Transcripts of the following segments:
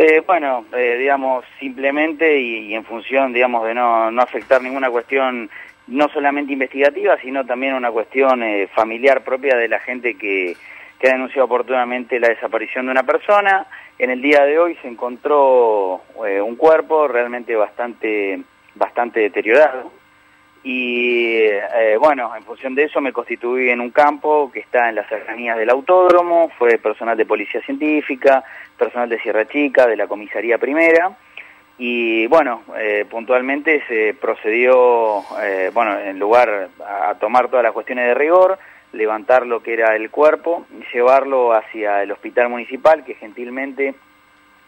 Eh, bueno, eh, digamos, simplemente y, en función, digamos, de no, afectar ninguna cuestión, no solamente investigativa, sino también una cuestión eh, familiar propia de la gente que, que ha denunciado oportunamente la desaparición de una persona. En el día de hoy se encontró un cuerpo realmente bastante, bastante deteriorado y eh, bueno, en función de eso me constituí en un campo que está en las cercanías del autódromo, fue personal de policía científica, personal de Sierra Chica, de la comisaría primera, y bueno, eh, puntualmente se procedió, eh, bueno, en lugar a, tomar todas las cuestiones de rigor, levantar lo que era el cuerpo y llevarlo hacia el hospital municipal que gentilmente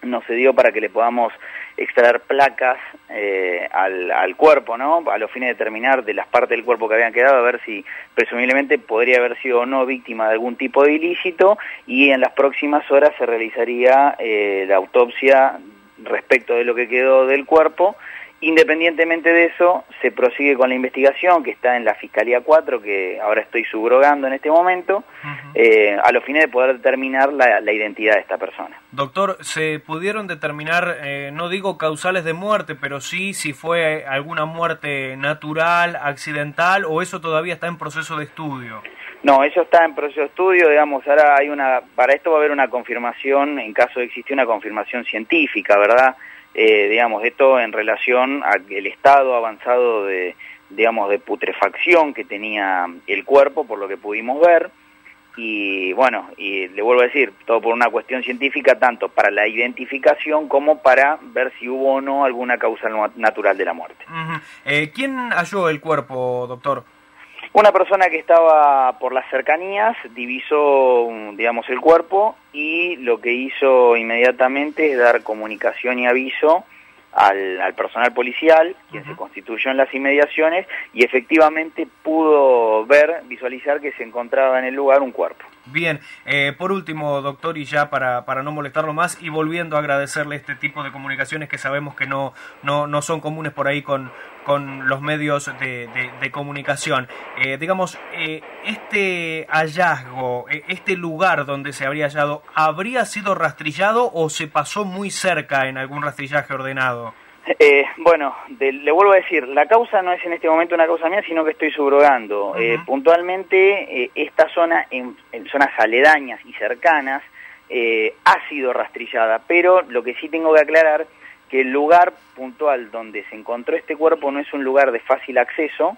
nos se dio para que le podamos extraer placas eh, al, cuerpo, ¿no? A los fines de determinar de las partes del cuerpo que habían quedado, a ver si presumiblemente podría haber sido o no víctima de algún tipo de ilícito y en las próximas horas se realizaría eh, la autopsia respecto de lo que quedó del cuerpo Independientemente de eso, se prosigue con la investigación que está en la Fiscalía 4, que ahora estoy subrogando en este momento, eh, a los fines de poder determinar la, identidad de esta persona. Doctor, ¿se pudieron determinar, eh, no digo causales de muerte, pero sí si fue alguna muerte natural, accidental, o eso todavía está en proceso de estudio? No, eso está en proceso de estudio, digamos, ahora hay una, para esto va a haber una confirmación, en caso de existir una confirmación científica, ¿verdad?, eh, digamos, esto en relación al estado avanzado de, digamos, de putrefacción que tenía el cuerpo, por lo que pudimos ver, y bueno, y le vuelvo a decir, todo por una cuestión científica, tanto para la identificación como para ver si hubo o no alguna causa natural de la muerte. Eh, ¿Quién halló el cuerpo, doctor? Una persona que estaba por las cercanías divisó, digamos, el cuerpo y lo que hizo inmediatamente es dar comunicación y aviso al, personal policial, quien se constituyó en las inmediaciones, y efectivamente pudo ver, visualizar que se encontraba en el lugar un cuerpo. Bien, eh, por último, doctor, y ya para, para no molestarlo más, y volviendo a agradecerle este tipo de comunicaciones que sabemos que no, no, no son comunes por ahí con, con los medios de, comunicación. Eh, digamos, eh, este hallazgo, eh, este lugar donde se habría hallado, ¿habría sido rastrillado o se pasó muy cerca en algún rastrillaje ordenado? Bueno, le vuelvo a decir, la causa no es en este momento una causa mía, sino que estoy subrogando. puntualmente, esta zona, en, en, zonas aledañas y cercanas, ha sido rastrillada, pero lo que sí tengo que aclarar que el lugar puntual donde se encontró este cuerpo no es un lugar de fácil acceso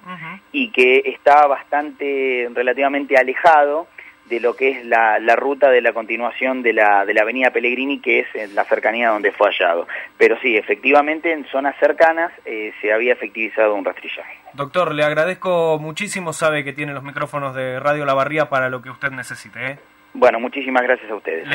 y que está bastante relativamente alejado de lo que es la, ruta de la continuación de la, de la avenida Pellegrini, que es en la cercanía donde fue hallado. Pero sí, efectivamente en zonas cercanas eh, se había efectivizado un rastrillaje. Doctor, le agradezco muchísimo, sabe que tiene los micrófonos de Radio La Barría para lo que usted necesite. ¿eh? Bueno, muchísimas gracias a ustedes.